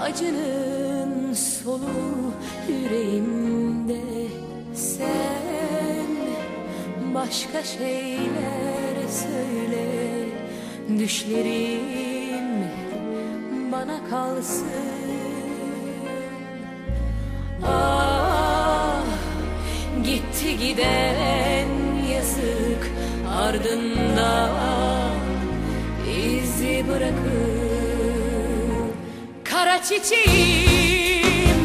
acının solu yüreğimde Sen başka şeyler söyle. Düşlerim bana kalsın. Ah gitti giden yazık ardında izi bırakıp Kara çiçeğim.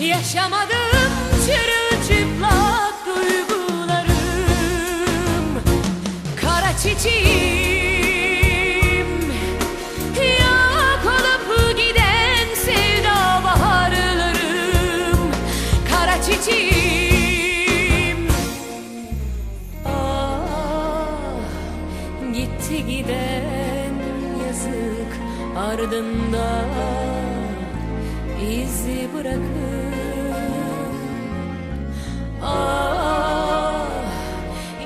Yaşamadım çırılçıplak duygularım. Kara çiçeğim. Yok olup giden sevda baharlarım. Kara çiçeğim. Ah gitti giden yazık ardında izi bırakıp Ah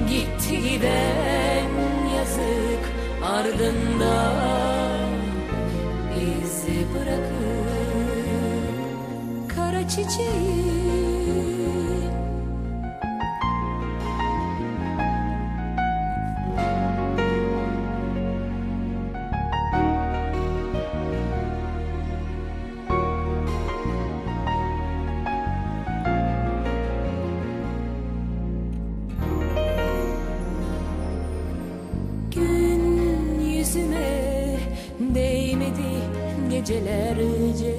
gitti giden yazık ardında izi bırakıp kara çiçeği gecelerce.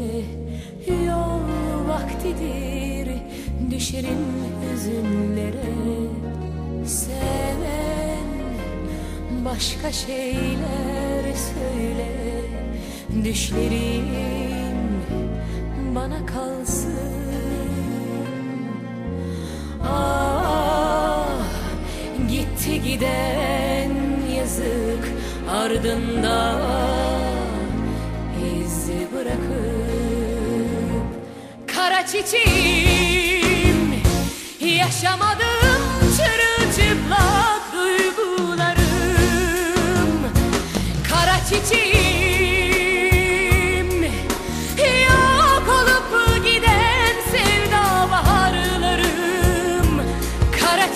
Yol vaktidir düşerim hüzünlere. Seven başka şeyler söyle. Düşlerim bana kalsın. Ah gitti giden yazık ardında izi bırakıp Kara çiçeğim yaşamadım çırılçıplak duygularım. Kara çiçeğim yok olup giden sevda baharlarım. Kara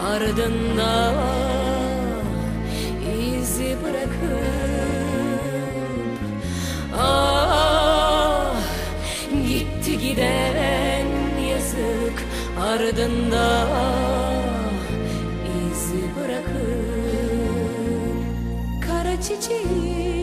ardında izi bırakıp Ah gitti giden yazık ardında izi bırakıp kara çiçeği